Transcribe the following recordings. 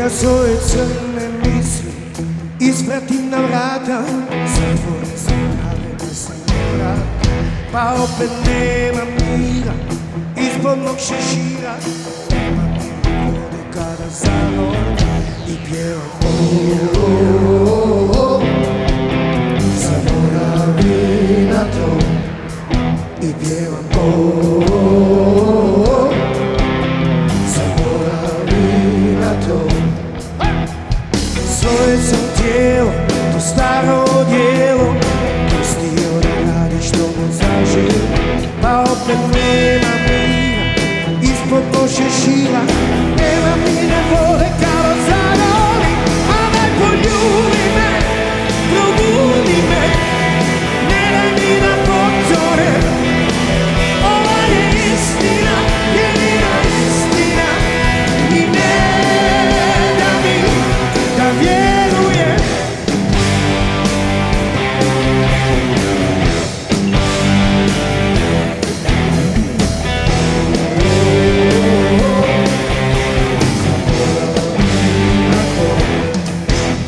Moja svoje crne misli Ispratim na vrata. Zatvore se prave sam vrata. Pa opet nema mira Ispod mog šešira. Nema mi vode kada zavom I pjevam oh, Zaboravi na to I pjevam oh svoje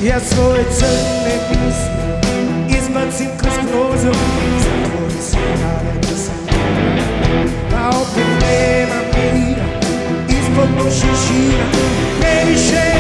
Ja svoje crne misli izbacim kroz prozor Zatvori se nada da sam. Pa opet nema mira ispod loše šira previše,